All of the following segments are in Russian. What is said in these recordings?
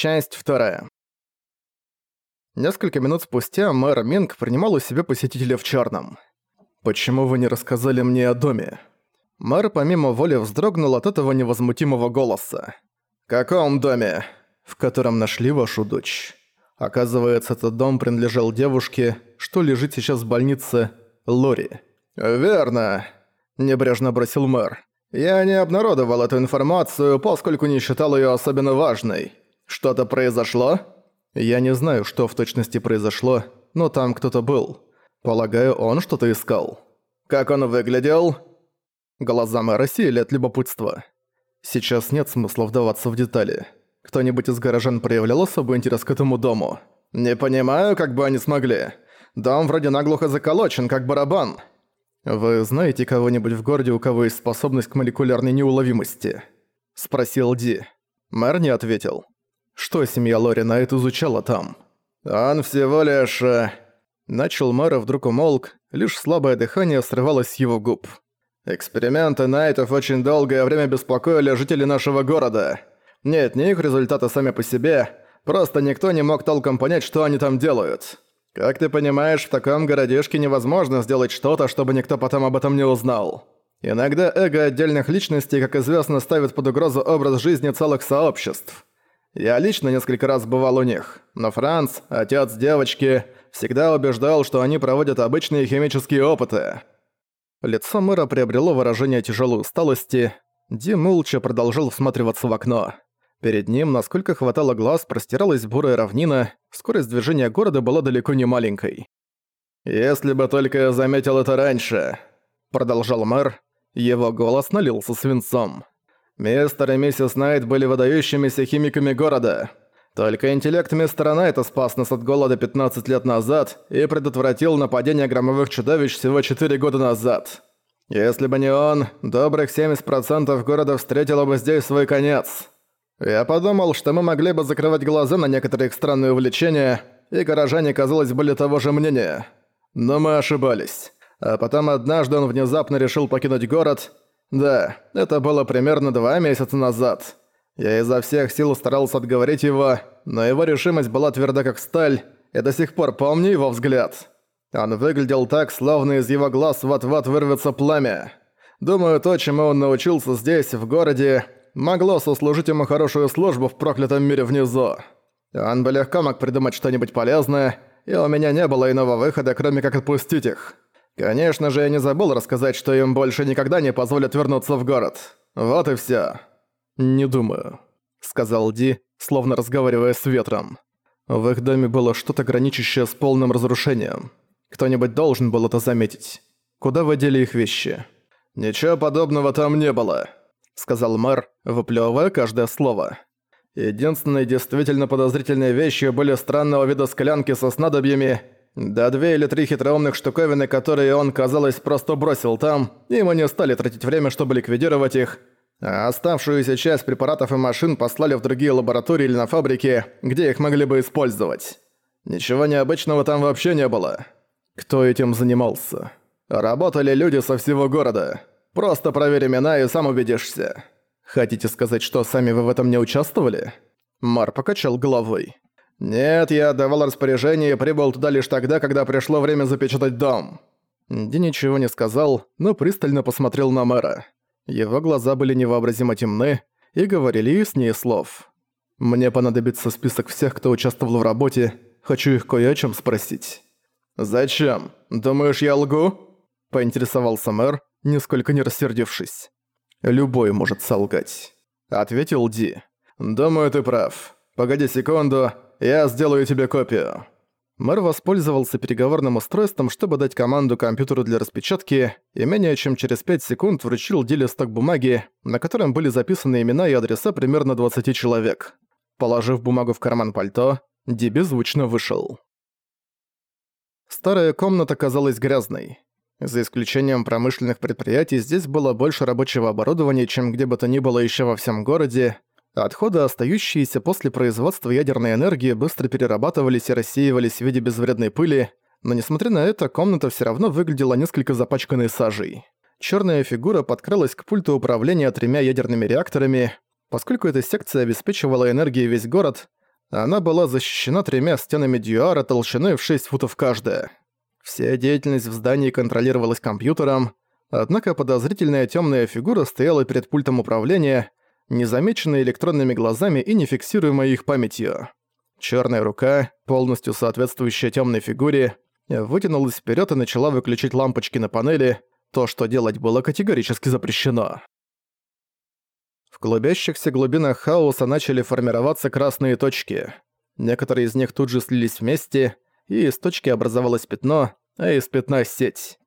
Часть вторая. Несколько минут спустя мэр Минг принимал у себя посетителя в черном. «Почему вы не рассказали мне о доме?» Мэр помимо воли вздрогнул от этого невозмутимого голоса. «Каком доме?» «В котором нашли вашу дочь. Оказывается, этот дом принадлежал девушке, что лежит сейчас в больнице, Лори». «Верно», – небрежно бросил мэр. «Я не обнародовал эту информацию, поскольку не считал её особенно важной. Что-то произошло?» «Я не знаю, что в точности произошло, но там кто-то был. Полагаю, он что-то искал». «Как он выглядел?» Глаза мэра сели от любопытства. Сейчас нет смысла вдаваться в детали. Кто-нибудь из горожан проявлял особый интерес к этому дому? «Не понимаю, как бы они смогли. Дом вроде наглухо заколочен, как барабан». «Вы знаете кого-нибудь в городе, у кого есть способность к молекулярной неуловимости?» – спросил Ди. Мэр не ответил. Что семья Лори Найт изучала там? «Он всего лишь...» э, Начал мэр и вдруг умолк, лишь слабое дыхание срывалось с его губ. «Эксперименты Найтов очень долгое время беспокоили жителей нашего города. Нет, не их результаты сами по себе, просто никто не мог толком понять, что они там делают. Как ты понимаешь, в таком городишке невозможно сделать что-то, чтобы никто потом об этом не узнал. Иногда эго отдельных личностей, как известно, ставит под угрозу образ жизни целых сообществ. Я лично несколько раз бывал у них, но Франц, отец девочки, всегда убеждал, что они проводят обычные химические опыты. Лицо мэра приобрело выражение тяжелой усталости. Ди молча продолжал всматриваться в окно. Перед ним, насколько хватало глаз, простиралась бурая равнина, скорость движения города была далеко не маленькой. «Если бы только я заметил это раньше», — продолжал мэр, его голос налился свинцом. «Мистер и миссис Найт были выдающимися химиками города. Только интеллект мистера Найта спас нас от голода 15 лет назад и предотвратил нападение громовых чудовищ всего 4 года назад. Если бы не он, добрых 70% города встретило бы здесь свой конец». Я подумал, что мы могли бы закрывать глаза на некоторые странные увлечения, и горожане, казалось, были того же мнения. Но мы ошибались. А потом однажды он внезапно решил покинуть город. Да, это было примерно два месяца назад. Я изо всех сил старался отговорить его, но его решимость была тверда как сталь, и до сих пор помню его взгляд. Он выглядел так, словно из его глаз вот-вот вырвется пламя. Думаю, то, чему он научился здесь, в городе, могло сослужить ему хорошую службу в проклятом мире внизу. Он бы легко мог придумать что-нибудь полезное, и у меня не было иного выхода, кроме как отпустить их. Конечно же, я не забыл рассказать, что им больше никогда не позволят вернуться в город. Вот и всё. «Не думаю», — сказал Ди, словно разговаривая с ветром. В их доме было что-то граничащее с полным разрушением. Кто-нибудь должен был это заметить. Куда водили их вещи? «Ничего подобного там не было», сказал мэр, выплёвывая каждое слово. Единственной действительно подозрительной вещью были странного вида склянки со снадобьями, да две или три хитроумных штуковины, которые он, казалось, просто бросил там, и мы не стали тратить время, чтобы ликвидировать их, а оставшуюся часть препаратов и машин послали в другие лаборатории или на фабрики, где их могли бы использовать. Ничего необычного там вообще не было. Кто этим занимался? Работали люди со всего города. Просто проверь имена и сам убедишься. Хотите сказать, что сами вы в этом не участвовали? Мар покачал головой. Нет, я давал распоряжение и прибыл туда лишь тогда, когда пришло время запечатать дом. Ди ничего не сказал, но пристально посмотрел на мэра. Его глаза были невообразимо темны и говорили яснее слов. «Мне понадобится список всех, кто участвовал в работе. Хочу их кое о чем спросить». «Зачем? Думаешь, я лгу?» – поинтересовался мэр, нисколько не рассердившись. «Любой может солгать», — ответил Ди. «Думаю, ты прав. Погоди секунду, я сделаю тебе копию». Мэр воспользовался переговорным устройством, чтобы дать команду компьютеру для распечатки, и менее чем через 5 секунд вручил Ди листок бумаги, на котором были записаны имена и адреса примерно 20 человек. Положив бумагу в карман пальто, Ди беззвучно вышел. Старая комната казалась грязной. За исключением промышленных предприятий, здесь было больше рабочего оборудования, чем где бы то ни было еще во всем городе. Отходы, остающиеся после производства ядерной энергии, быстро перерабатывались и рассеивались в виде безвредной пыли, но несмотря на это, комната все равно выглядела несколько запачканной сажей. Черная фигура подкралась к пульту управления тремя ядерными реакторами. Поскольку эта секция обеспечивала энергией весь город, Она была защищена тремя стенами дюара толщиной в 6 футов каждая. Вся деятельность в здании контролировалась компьютером, однако подозрительная темная фигура стояла перед пультом управления, незамеченная электронными глазами и не фиксируемая их памятью. Черная рука, полностью соответствующая темной фигуре, вытянулась вперед и начала выключить лампочки на панели, то, что делать было категорически запрещено. В клубящихся глубинах хаоса начали формироваться красные точки. Некоторые из них тут же слились вместе, и из точки образовалось пятно, а из пятна — сеть.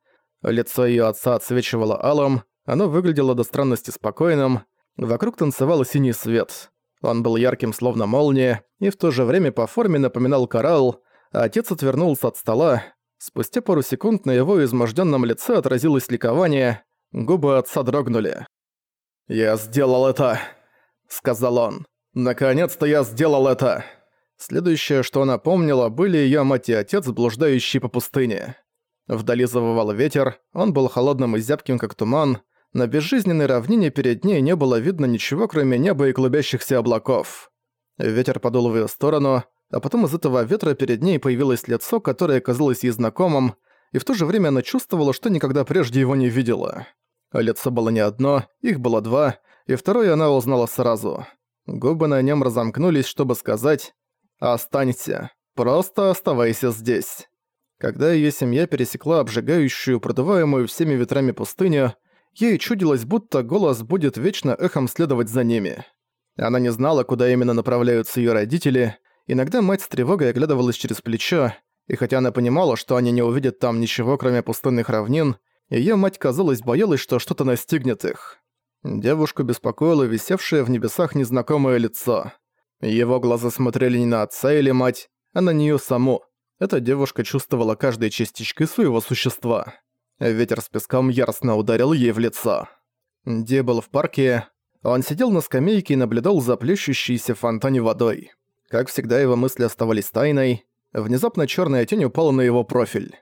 Лицо ее отца отсвечивало алым, оно выглядело до странности спокойным, вокруг танцевал синий свет. Он был ярким, словно молния, и в то же время по форме напоминал коралл, а отец отвернулся от стола. Спустя пару секунд на его изможденном лице отразилось ликование, губы отца дрогнули. «Я сделал это!» — сказал он. «Наконец-то я сделал это!» Следующее, что она помнила, были её мать и отец, блуждающие по пустыне. Вдали завывал ветер, он был холодным и зябким, как туман. На безжизненной равнине перед ней не было видно ничего, кроме неба и клубящихся облаков. Ветер подул в её сторону, а потом из этого ветра перед ней появилось лицо, которое казалось ей знакомым, и в то же время она чувствовала, что никогда прежде его не видела. Лицо было не одно, их было два, и второе она узнала сразу. Губы на нем разомкнулись, чтобы сказать «Останься, просто оставайся здесь». Когда ее семья пересекла обжигающую, продуваемую всеми ветрами пустыню, ей чудилось, будто голос будет вечно эхом следовать за ними. Она не знала, куда именно направляются ее родители. Иногда мать с тревогой оглядывалась через плечо, и хотя она понимала, что они не увидят там ничего, кроме пустынных равнин, Её мать, казалось, боялась, что что-то настигнет их. Девушку беспокоило висевшее в небесах незнакомое лицо. Его глаза смотрели не на отца или мать, а на неё саму. Эта девушка чувствовала каждой частичкой своего существа. Ветер с песком яростно ударил ей в лицо. Ди был в парке. Он сидел на скамейке и наблюдал за плещущейся в фонтане водой. Как всегда, его мысли оставались тайной. Внезапно чёрная тень упала на его профиль.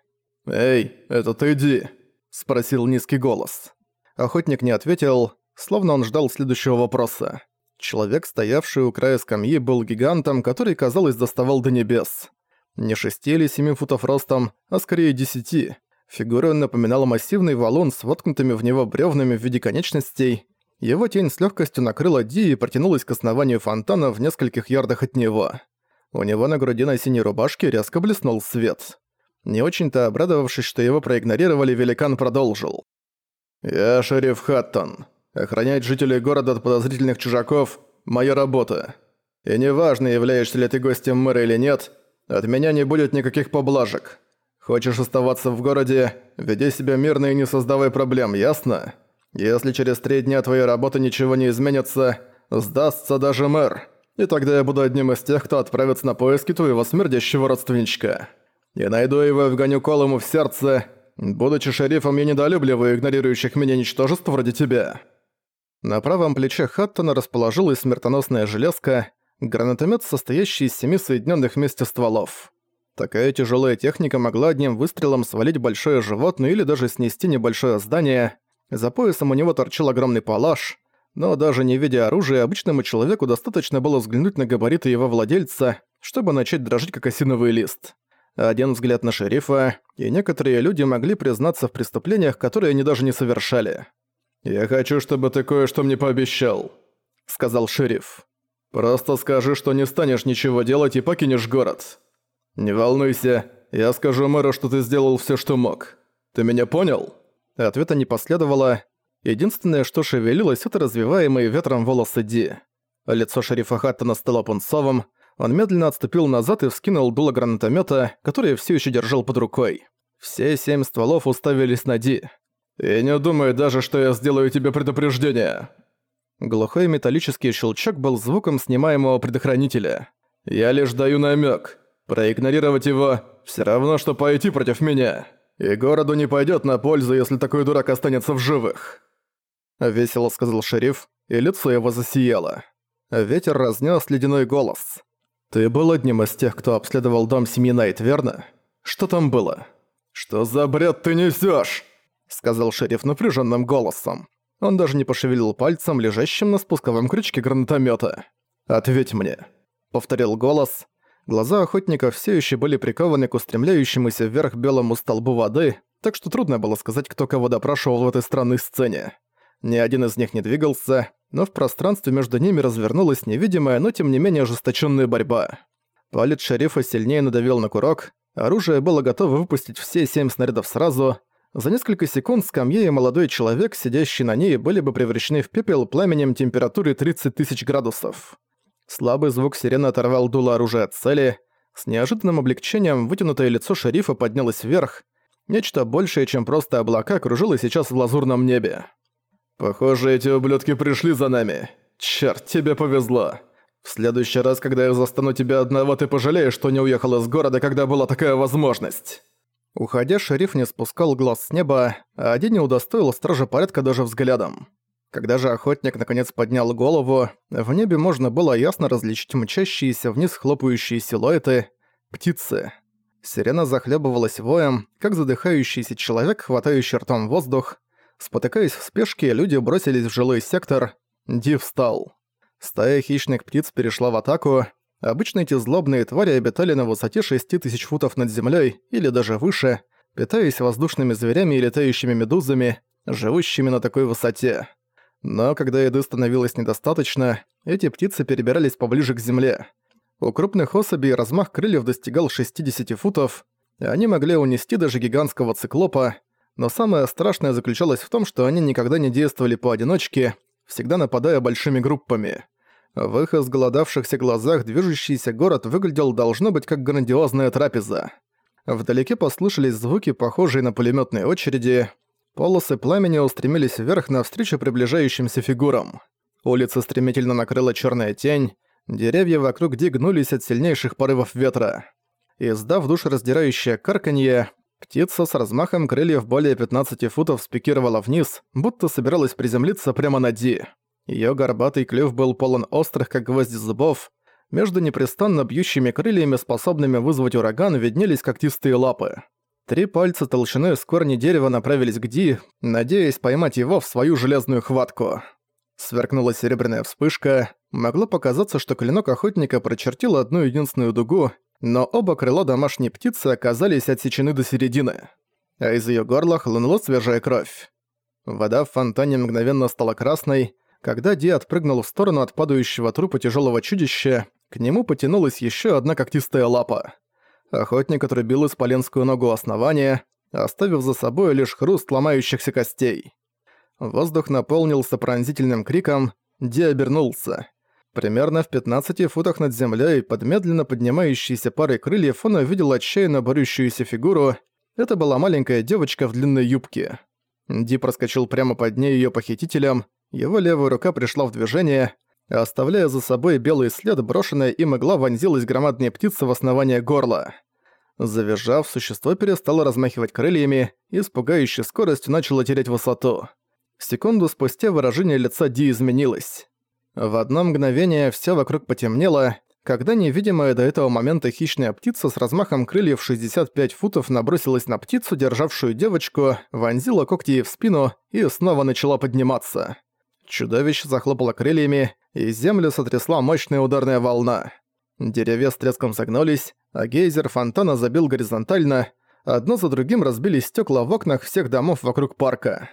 «Эй, это ты, Ди!» — спросил низкий голос. Охотник не ответил, словно он ждал следующего вопроса. Человек, стоявший у края скамьи, был гигантом, который, казалось, доставал до небес. Не шести или семи футов ростом, а скорее десяти. Фигура напоминала массивный валун с воткнутыми в него бревнами в виде конечностей. Его тень с легкостью накрыла Ди и протянулась к основанию фонтана в нескольких ярдах от него. У него на груди на синей рубашке резко блеснул свет. Не очень-то обрадовавшись, что его проигнорировали, великан продолжил. «Я шериф Хаттон. Охранять жителей города от подозрительных чужаков – моя работа. И неважно, являешься ли ты гостем мэра или нет, от меня не будет никаких поблажек. Хочешь оставаться в городе – веди себя мирно и не создавай проблем, ясно? Если через три дня твоей работы ничего не изменится, сдастся даже мэр, и тогда я буду одним из тех, кто отправится на поиски твоего смердящего родственничка». Я найду его и вгоню кол в сердце. Будучи шерифом, я недолюбливаю игнорирующих меня ничтожеств вроде тебя». На правом плече Хаттона расположилась смертоносная железка, гранатомет, состоящий из семи соединенных вместе стволов. Такая тяжелая техника могла одним выстрелом свалить большое животное или даже снести небольшое здание. За поясом у него торчал огромный палаш, но даже не видя оружия, обычному человеку достаточно было взглянуть на габариты его владельца, чтобы начать дрожить как осиновый лист один взгляд на шерифа, и некоторые люди могли признаться в преступлениях, которые они даже не совершали. «Я хочу, чтобы ты кое-что мне пообещал», — сказал шериф. «Просто скажи, что не станешь ничего делать и покинешь город. Не волнуйся, я скажу мэру, что ты сделал все, что мог. Ты меня понял?» Ответа не последовало. Единственное, что шевелилось, это развиваемые ветром волосы Ди. Лицо шерифа Хаттона стало пунцовым, он медленно отступил назад и вскинул дуло гранатомета, который все еще держал под рукой. Все семь стволов уставились на Ди. «И не думай даже, что я сделаю тебе предупреждение!» Глухой металлический щелчок был звуком снимаемого предохранителя. «Я лишь даю намек. Проигнорировать его – все равно, что пойти против меня. И городу не пойдет на пользу, если такой дурак останется в живых». Весело сказал шериф, и лицо его засияло. Ветер разнес ледяной голос. «Ты был одним из тех, кто обследовал дом семьи Найт, верно? Что там было?» «Что за бред ты несёшь?» сказал шериф напряженным голосом. Он даже не пошевелил пальцем, лежащим на спусковом крючке гранатомета. «Ответь мне». — повторил голос. Глаза охотника все еще были прикованы к устремляющемуся вверх белому столбу воды, так что трудно было сказать, кто кого допрашивал в этой странной сцене. Ни один из них не двигался, но в пространстве между ними развернулась невидимая, но тем не менее ожесточенная борьба. Палец шерифа сильнее надавил на курок, оружие было готово выпустить все семь снарядов сразу. За несколько секунд скамье и молодой человек, сидящий на ней, были бы превращены в пепел пламенем температуры 30 тысяч градусов. Слабый звук сирены оторвал дуло оружия от цели. С неожиданным облегчением вытянутое лицо шерифа поднялось вверх. Нечто большее, чем просто облака, кружило сейчас в лазурном небе. «Похоже, эти ублюдки пришли за нами. Чёрт, тебе повезло. В следующий раз, когда я застану тебя одного, ты пожалеешь, что не уехал из города, когда была такая возможность». Уходя, шериф не спускал глаз с неба, а один не удостоил стража порядка даже взглядом. Когда же охотник наконец поднял голову, в небе можно было ясно различить мчащиеся вниз хлопающие силуэты — птицы. Сирена захлебывалась воем, как задыхающийся человек, хватающий ртом воздух. Спотыкаясь в спешке, люди бросились в жилой сектор. Ди встал. Стая хищных птиц перешла в атаку. Обычно эти злобные твари обитали на высоте 6000 футов над землей или даже выше, питаясь воздушными зверями и летающими медузами, живущими на такой высоте. Но когда еды становилось недостаточно, эти птицы перебирались поближе к земле. У крупных особей размах крыльев достигал 60 футов, и они могли унести даже гигантского циклопа, но самое страшное заключалось в том, что они никогда не действовали поодиночке, всегда нападая большими группами. В их изголодавшихся глазах движущийся город выглядел должно быть как грандиозная трапеза. Вдалеке послышались звуки, похожие на пулемётные очереди, Полосы пламени устремились вверх навстречу приближающимся фигурам. Улица стремительно накрыла черная тень, деревья вокруг Ди гнулись от сильнейших порывов ветра. Издав душераздирающее карканье, птица с размахом крыльев более 15 футов спикировала вниз, будто собиралась приземлиться прямо на Ди. Её горбатый клюв был полон острых, как гвозди зубов. Между непрестанно бьющими крыльями, способными вызвать ураган, виднелись когтистые лапы. Три пальца толщиной с корни дерева направились к Ди, надеясь поймать его в свою железную хватку. Сверкнула серебряная вспышка. Могло показаться, что клинок охотника прочертил одну единственную дугу, но оба крыла домашней птицы оказались отсечены до середины. А из ее горла хлынула свежая кровь. Вода в фонтане мгновенно стала красной. Когда Ди отпрыгнул в сторону от падающего трупа тяжелого чудища, к нему потянулась еще одна когтистая лапа. Охотник отрубил исполенскую ногу основания, оставив за собой лишь хруст ломающихся костей. Воздух наполнился пронзительным криком, Ди обернулся. Примерно в 15 футах над землей, под медленно поднимающейся парой крыльев, он увидел отчаянно борющуюся фигуру. Это была маленькая девочка в длинной юбке. Ди проскочил прямо под ней ее похитителем, его левая рука пришла в движение, оставляя за собой белый след, брошенная им игла вонзилась громадной птицы в основание горла. Завизжав, существо перестало размахивать крыльями и с пугающей скоростью начало терять высоту. Секунду спустя выражение лица Ди изменилось. В одно мгновение все вокруг потемнело, когда невидимая до этого момента хищная птица с размахом крыльев 65 футов набросилась на птицу, державшую девочку, вонзила когти ей в спину и снова начала подниматься. Чудовище захлопало крыльями, и землю сотрясла мощная ударная волна. Деревья с треском согнулись, а гейзер фонтана забил горизонтально, одно за другим разбились стекла в окнах всех домов вокруг парка.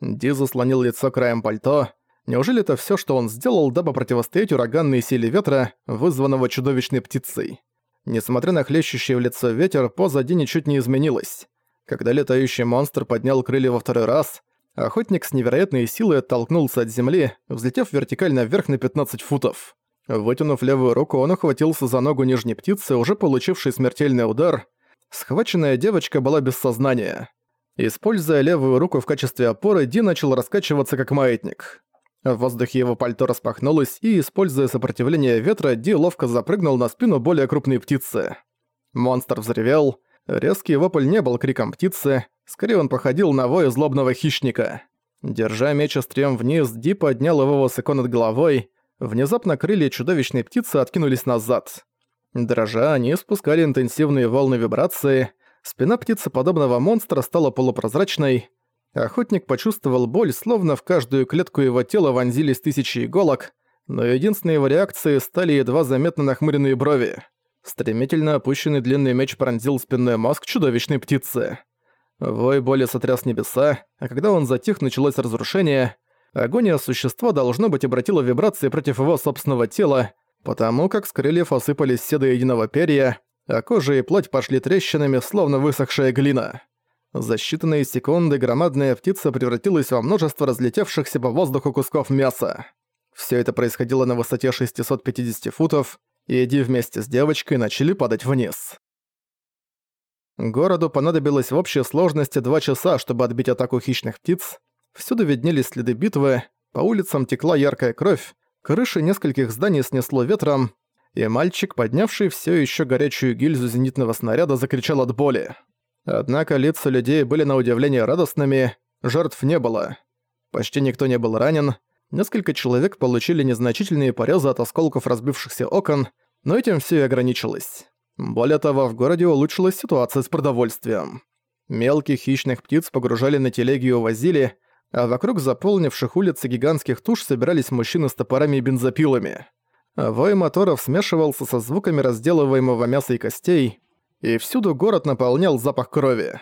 Ди заслонил лицо краем пальто. Неужели это все, что он сделал, дабы противостоять ураганной силе ветра, вызванного чудовищной птицей? Несмотря на хлещущий в лицо ветер, поза Ди ничуть не изменилась. Когда летающий монстр поднял крылья во второй раз, Охотник с невероятной силой оттолкнулся от земли, взлетев вертикально вверх на 15 футов. Вытянув левую руку, он ухватился за ногу нижней птицы, уже получившей смертельный удар. Схваченная девочка была без сознания. Используя левую руку в качестве опоры, Ди начал раскачиваться как маятник. В воздухе его пальто распахнулось, и, используя сопротивление ветра, Ди ловко запрыгнул на спину более крупной птицы. Монстр взревел. Резкий вопль не был криком птицы, Скорее он походил на вой злобного хищника. Держа меч острием вниз, Ди поднял его высоко над головой. Внезапно крылья чудовищной птицы откинулись назад. Дрожа, они спускали интенсивные волны вибрации. Спина птицы подобного монстра стала полупрозрачной. Охотник почувствовал боль, словно в каждую клетку его тела вонзились тысячи иголок. но единственной его реакцией стали едва заметно нахмуренные брови. Стремительно опущенный длинный меч пронзил спинной мозг чудовищной птицы. Вой боли сотряс небеса, а когда он затих, началось разрушение. Агония существа, должно быть, обратила вибрации против его собственного тела, потому как с крыльев осыпались все единого перья, а кожа и плоть пошли трещинами, словно высохшая глина. За считанные секунды громадная птица превратилась во множество разлетевшихся по воздуху кусков мяса. Все это происходило на высоте 650 футов, и Эди вместе с девочкой начали падать вниз. Городу понадобилось в общей сложности два часа, чтобы отбить атаку хищных птиц. Всюду виднелись следы битвы, по улицам текла яркая кровь, крыши нескольких зданий снесло ветром, и мальчик, поднявший все еще горячую гильзу зенитного снаряда, закричал от боли. Однако лица людей были на удивление радостными, жертв не было. Почти никто не был ранен, несколько человек получили незначительные порезы от осколков разбившихся окон, но этим все и ограничилось. Более того, в городе улучшилась ситуация с продовольствием. Мелких хищных птиц погружали на телеги и увозили, а вокруг заполнивших улицы гигантских туш собирались мужчины с топорами и бензопилами. Вой моторов смешивался со звуками разделываемого мяса и костей, и всюду город наполнял запах крови.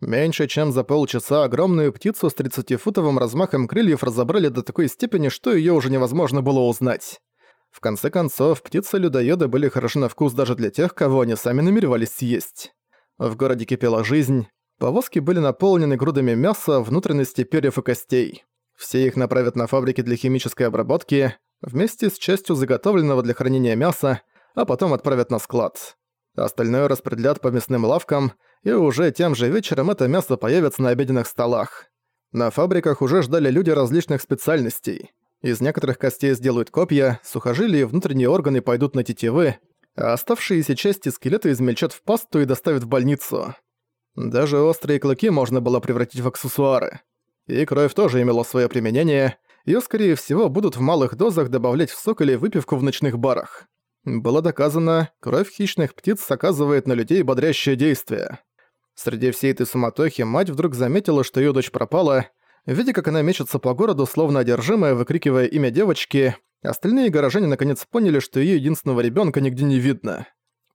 Меньше чем за полчаса огромную птицу с 30-футовым размахом крыльев разобрали до такой степени, что её уже невозможно было узнать. В конце концов, птицы-людоеды были хороши на вкус даже для тех, кого они сами намеревались съесть. В городе кипела жизнь, повозки были наполнены грудами мяса, внутренности перьев и костей. Все их направят на фабрики для химической обработки, вместе с частью заготовленного для хранения мяса, а потом отправят на склад. Остальное распределят по мясным лавкам, и уже тем же вечером это мясо появится на обеденных столах. На фабриках уже ждали люди различных специальностей. Из некоторых костей сделают копья, сухожилия и внутренние органы пойдут на тетивы, а оставшиеся части скелета измельчат в пасту и доставят в больницу. Даже острые клыки можно было превратить в аксессуары. И кровь тоже имела свое применение, её, скорее всего, будут в малых дозах добавлять в сок или выпивку в ночных барах. Было доказано, кровь хищных птиц оказывает на людей бодрящее действие. Среди всей этой суматохи мать вдруг заметила, что её дочь пропала. Видя, как она мечется по городу, словно одержимая, выкрикивая имя девочки, остальные горожане наконец поняли, что её единственного ребёнка нигде не видно.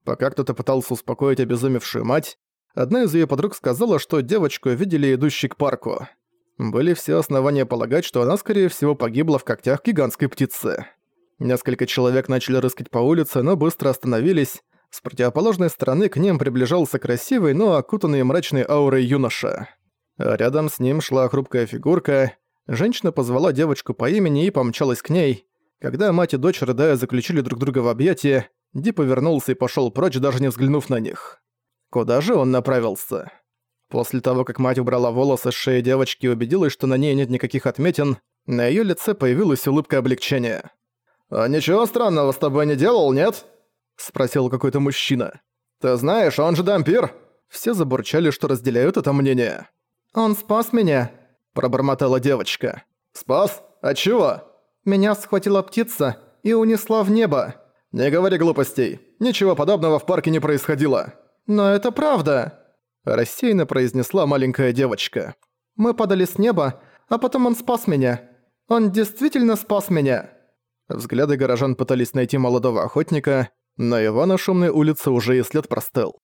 Пока кто-то пытался успокоить обезумевшую мать, одна из её подруг сказала, что девочку видели идущей к парку. Были все основания полагать, что она, скорее всего, погибла в когтях гигантской птицы. Несколько человек начали рыскать по улице, но быстро остановились. С противоположной стороны к ним приближался красивый, но окутанный мрачной аурой юноша. А рядом с ним шла хрупкая фигурка. Женщина позвала девочку по имени и помчалась к ней. Когда мать и дочь, рыдая, заключили друг друга в объятия, Ди повернулся и пошёл прочь, даже не взглянув на них. Куда же он направился? После того, как мать убрала волосы с шеи девочки и убедилась, что на ней нет никаких отметин, на её лице появилась улыбка облегчения. «А ничего странного с тобой не делал, нет?» — спросил какой-то мужчина. «Ты знаешь, он же дампир!» Все забурчали, что разделяют это мнение. «Он спас меня», — пробормотала девочка. «Спас? От чего?» «Меня схватила птица и унесла в небо». «Не говори глупостей. Ничего подобного в парке не происходило». «Но это правда», — рассеянно произнесла маленькая девочка. «Мы падали с неба, а потом он спас меня. Он действительно спас меня». Взгляды горожан пытались найти молодого охотника, но его на шумной улице уже и след простыл.